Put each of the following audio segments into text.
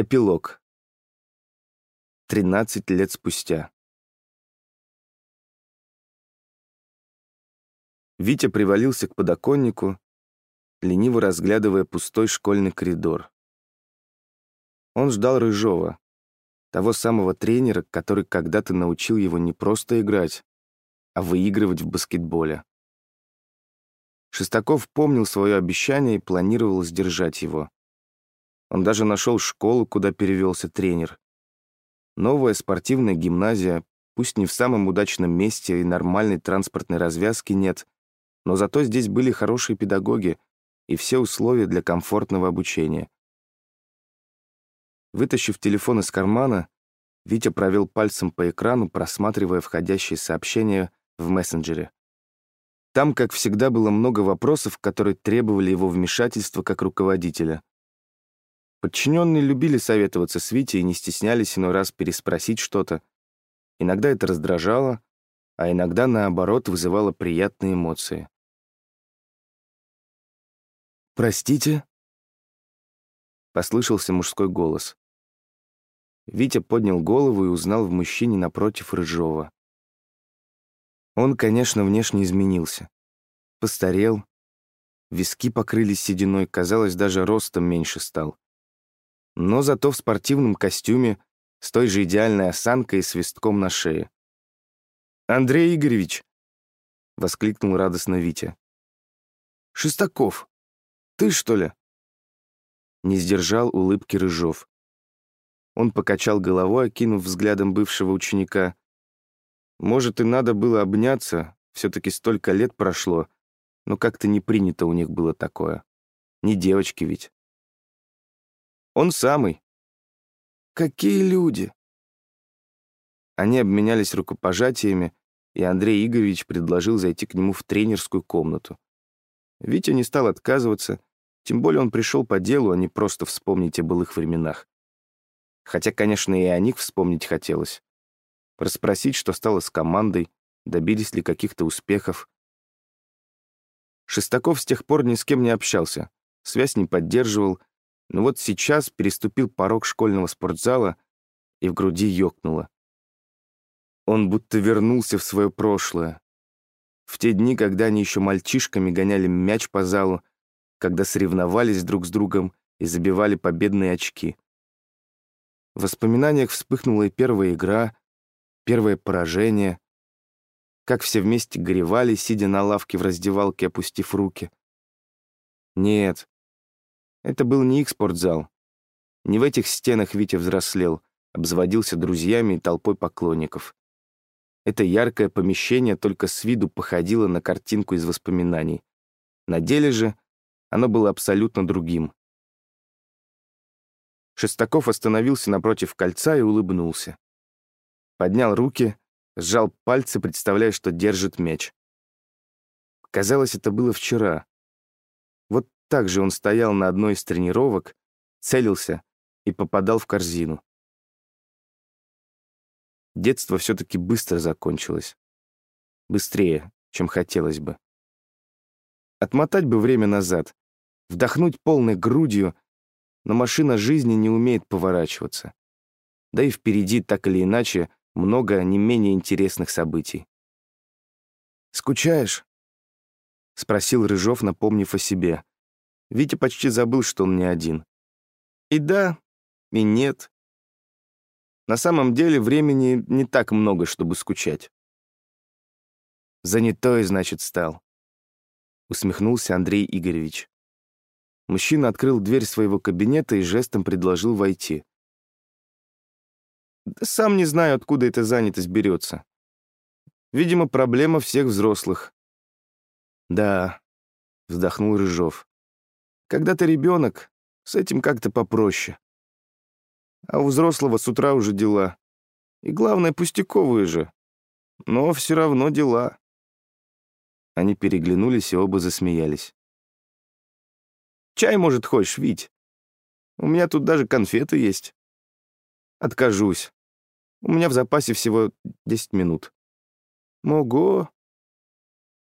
Эпилог. 13 лет спустя. Витя привалился к подоконнику, лениво разглядывая пустой школьный коридор. Он ждал Рыжова, того самого тренера, который когда-то научил его не просто играть, а выигрывать в баскетболе. Шестаков помнил свое обещание и планировал сдержать его. Он даже нашел школу, куда перевелся тренер. Новая спортивная гимназия, пусть не в самом удачном месте и нормальной транспортной развязки нет, но зато здесь были хорошие педагоги и все условия для комфортного обучения. Вытащив телефон из кармана, Витя провел пальцем по экрану, просматривая входящие сообщения в мессенджере. Там, как всегда, было много вопросов, которые требовали его вмешательства как руководителя. Подчиненные любили советоваться с Витей и не стеснялись иной раз переспросить что-то. Иногда это раздражало, а иногда, наоборот, вызывало приятные эмоции. «Простите?» — послышался мужской голос. Витя поднял голову и узнал в мужчине напротив Рыжова. Он, конечно, внешне изменился. Постарел, виски покрылись сединой, казалось, даже ростом меньше стал но зато в спортивном костюме с той же идеальной осанкой и свистком на шее. «Андрей Игоревич!» — воскликнул радостно Витя. «Шестаков, ты что ли?» Не сдержал улыбки Рыжов. Он покачал головой, окинув взглядом бывшего ученика. Может, и надо было обняться, все-таки столько лет прошло, но как-то не принято у них было такое. Не девочки ведь. Он самый. Какие люди? Они обменялись рукопожатиями, и Андрей Игоревич предложил зайти к нему в тренерскую комнату. Витя не стал отказываться, тем более он пришел по делу, а не просто вспомнить о былых временах. Хотя, конечно, и о них вспомнить хотелось. Расспросить, что стало с командой, добились ли каких-то успехов. Шестаков с тех пор ни с кем не общался, связь не поддерживал, но вот сейчас переступил порог школьного спортзала и в груди ёкнуло. Он будто вернулся в свое прошлое. В те дни, когда они еще мальчишками гоняли мяч по залу, когда соревновались друг с другом и забивали победные очки. В воспоминаниях вспыхнула и первая игра, первое поражение, как все вместе горевали, сидя на лавке в раздевалке, опустив руки. Нет, это был не их спортзал. Не в этих стенах Витя взрослел, обзаводился друзьями и толпой поклонников. Это яркое помещение только с виду походило на картинку из воспоминаний. На деле же оно было абсолютно другим. Шестаков остановился напротив кольца и улыбнулся. Поднял руки, сжал пальцы, представляя, что держит мяч. Казалось, это было вчера. Также он стоял на одной из тренировок, целился и попадал в корзину. Детство все-таки быстро закончилось. Быстрее, чем хотелось бы. Отмотать бы время назад, вдохнуть полной грудью, но машина жизни не умеет поворачиваться. Да и впереди, так или иначе, много не менее интересных событий. «Скучаешь?» — спросил Рыжов, напомнив о себе. Витя почти забыл, что он не один. И да, и нет. На самом деле времени не так много, чтобы скучать. Занятой, значит, стал. Усмехнулся Андрей Игоревич. Мужчина открыл дверь своего кабинета и жестом предложил войти. Да сам не знаю, откуда эта занятость берется. Видимо, проблема всех взрослых. Да, вздохнул Рыжов. Когда ты ребенок, с этим как-то попроще. А у взрослого с утра уже дела. И главное, пустяковые же. Но все равно дела. Они переглянулись и оба засмеялись. «Чай, может, хочешь, Вить? У меня тут даже конфеты есть». «Откажусь. У меня в запасе всего 10 минут». «Ого!»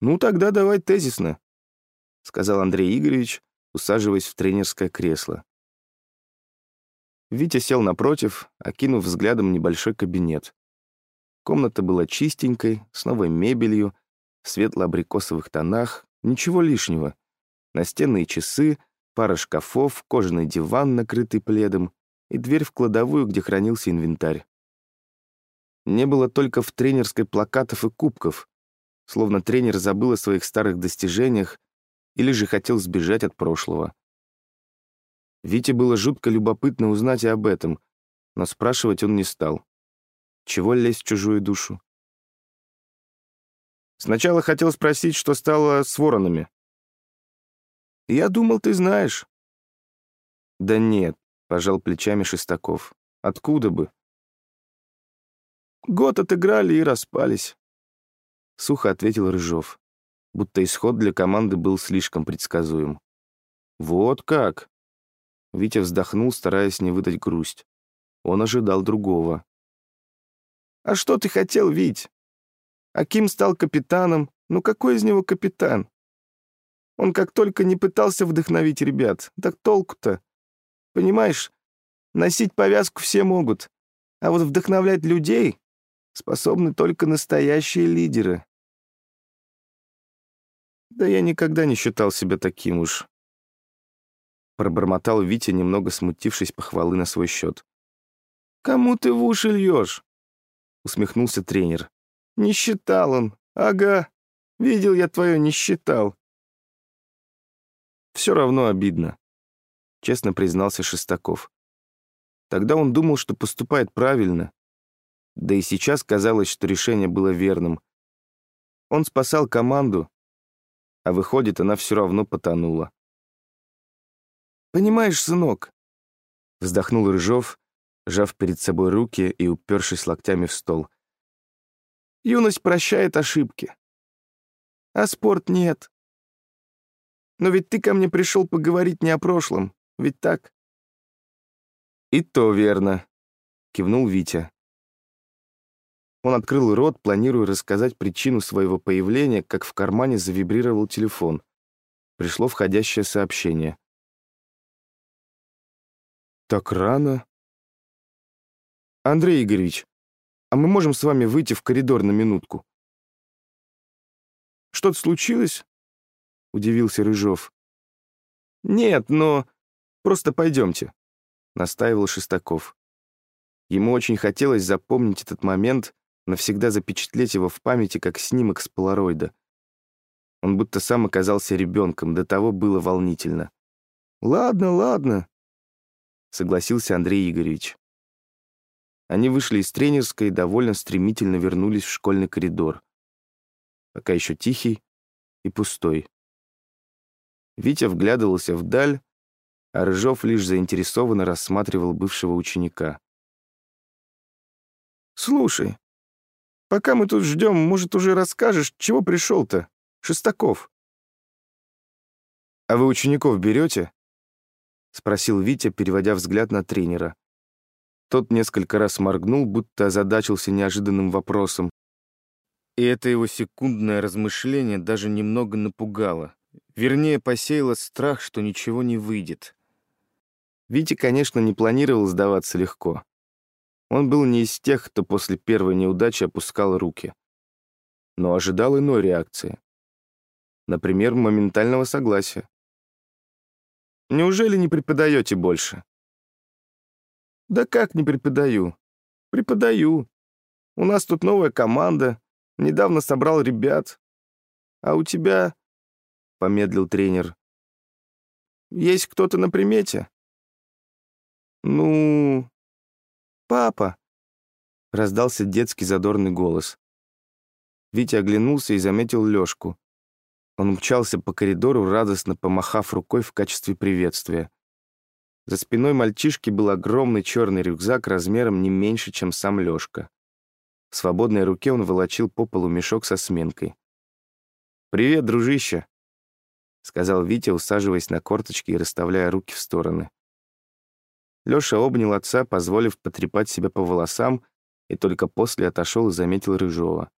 «Ну, тогда давай тезисно», — сказал Андрей Игоревич, усаживаясь в тренерское кресло. Витя сел напротив, окинув взглядом небольшой кабинет. Комната была чистенькой, с новой мебелью, в светло-абрикосовых тонах, ничего лишнего. Настенные часы, пара шкафов, кожаный диван, накрытый пледом, и дверь в кладовую, где хранился инвентарь. Не было только в тренерской плакатов и кубков, словно тренер забыл о своих старых достижениях или же хотел сбежать от прошлого. Вите было жутко любопытно узнать и об этом, но спрашивать он не стал. Чего лезть в чужую душу? Сначала хотел спросить, что стало с воронами. «Я думал, ты знаешь». «Да нет», — пожал плечами Шестаков. «Откуда бы?» «Год отыграли и распались», — сухо ответил Рыжов, будто исход для команды был слишком предсказуем. «Вот как?» Витя вздохнул, стараясь не выдать грусть. Он ожидал другого. «А что ты хотел, Вить? Аким стал капитаном. Ну какой из него капитан? Он как только не пытался вдохновить ребят. Так толку-то? Понимаешь, носить повязку все могут, а вот вдохновлять людей способны только настоящие лидеры. Да я никогда не считал себя таким уж. Пробормотал Витя, немного смутившись похвалы на свой счет. «Кому ты в уши льешь?» Усмехнулся тренер. «Не считал он. Ага. Видел я твое, не считал». «Все равно обидно», — честно признался Шестаков. Тогда он думал, что поступает правильно. Да и сейчас казалось, что решение было верным. Он спасал команду, а выходит, она все равно потонула. «Понимаешь, сынок», — вздохнул Рыжов, жав перед собой руки и упершись локтями в стол. «Юность прощает ошибки, а спорт нет. Но ведь ты ко мне пришел поговорить не о прошлом, ведь так?» «И то верно», — кивнул Витя. Он открыл рот, планируя рассказать причину своего появления, как в кармане завибрировал телефон. Пришло входящее сообщение. «Так рано?» «Андрей Игоревич, а мы можем с вами выйти в коридор на минутку?» «Что-то случилось?» — удивился Рыжов. «Нет, но просто пойдемте», — настаивал Шестаков. Ему очень хотелось запомнить этот момент, навсегда запечатлеть его в памяти, как снимок с полароида. Он будто сам оказался ребенком, до того было волнительно. «Ладно, ладно», — согласился Андрей Игоревич. Они вышли из тренерской и довольно стремительно вернулись в школьный коридор. Пока еще тихий и пустой. Витя вглядывался вдаль, а Рыжов лишь заинтересованно рассматривал бывшего ученика. «Слушай, пока мы тут ждем, может, уже расскажешь, чего пришел-то, Шестаков?» «А вы учеников берете?» — спросил Витя, переводя взгляд на тренера. Тот несколько раз моргнул, будто озадачился неожиданным вопросом. И это его секундное размышление даже немного напугало. Вернее, посеяло страх, что ничего не выйдет. Витя, конечно, не планировал сдаваться легко. Он был не из тех, кто после первой неудачи опускал руки. Но ожидал иной реакции. Например, моментального согласия. Неужели не преподаете больше?» «Да как не преподаю? Преподаю. У нас тут новая команда. Недавно собрал ребят. А у тебя...» — помедлил тренер. «Есть кто-то на примете?» «Ну...» «Папа!» — раздался детский задорный голос. Витя оглянулся и заметил Лёшку. Он мчался по коридору, радостно помахав рукой в качестве приветствия. За спиной мальчишки был огромный черный рюкзак размером не меньше, чем сам Лёшка. В свободной руке он волочил по полу мешок со сменкой. «Привет, дружище!» — сказал Витя, усаживаясь на корточки и расставляя руки в стороны. Лёша обнял отца, позволив потрепать себя по волосам, и только после отошел и заметил Рыжова.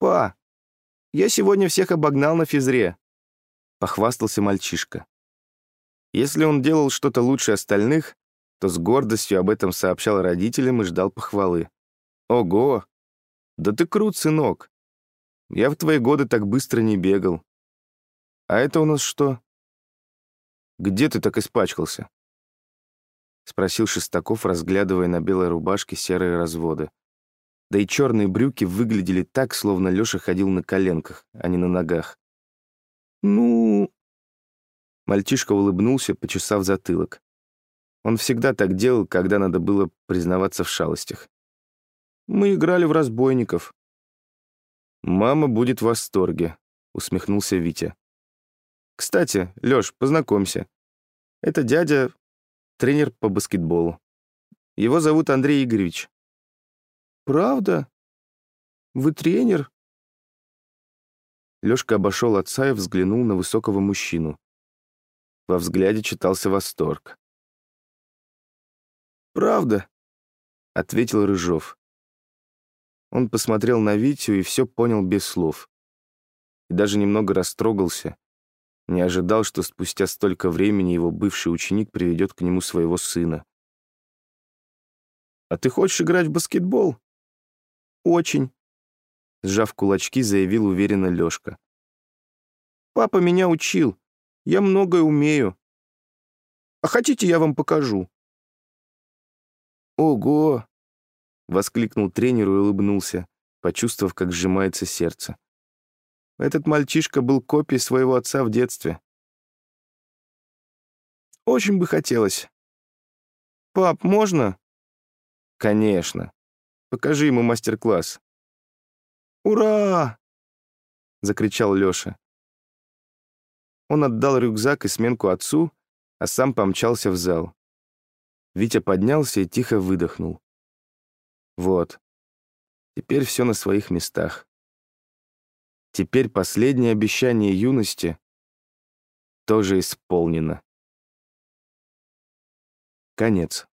«Па, я сегодня всех обогнал на физре», — похвастался мальчишка. Если он делал что-то лучше остальных, то с гордостью об этом сообщал родителям и ждал похвалы. «Ого! Да ты крут, сынок! Я в твои годы так быстро не бегал. А это у нас что? Где ты так испачкался?» Спросил Шестаков, разглядывая на белой рубашке серые разводы. Да и черные брюки выглядели так, словно Леша ходил на коленках, а не на ногах. «Ну...» Мальчишка улыбнулся, почесав затылок. Он всегда так делал, когда надо было признаваться в шалостях. «Мы играли в разбойников». «Мама будет в восторге», — усмехнулся Витя. «Кстати, Лёш, познакомься. Это дядя, тренер по баскетболу. Его зовут Андрей Игоревич». «Правда? Вы тренер?» Лёшка обошел отца и взглянул на высокого мужчину. Во взгляде читался восторг. «Правда», — ответил Рыжов. Он посмотрел на Витю и все понял без слов. И даже немного растрогался. Не ожидал, что спустя столько времени его бывший ученик приведет к нему своего сына. «А ты хочешь играть в баскетбол?» «Очень», — сжав кулачки, заявил уверенно Лёшка. «Папа меня учил. Я многое умею. А хотите, я вам покажу?» «Ого!» — воскликнул тренер и улыбнулся, почувствовав, как сжимается сердце. Этот мальчишка был копией своего отца в детстве. «Очень бы хотелось». «Пап, можно?» «Конечно. Покажи ему мастер-класс». «Ура!» — закричал Лёша. Он отдал рюкзак и сменку отцу, а сам помчался в зал. Витя поднялся и тихо выдохнул. Вот. Теперь все на своих местах. Теперь последнее обещание юности тоже исполнено. Конец.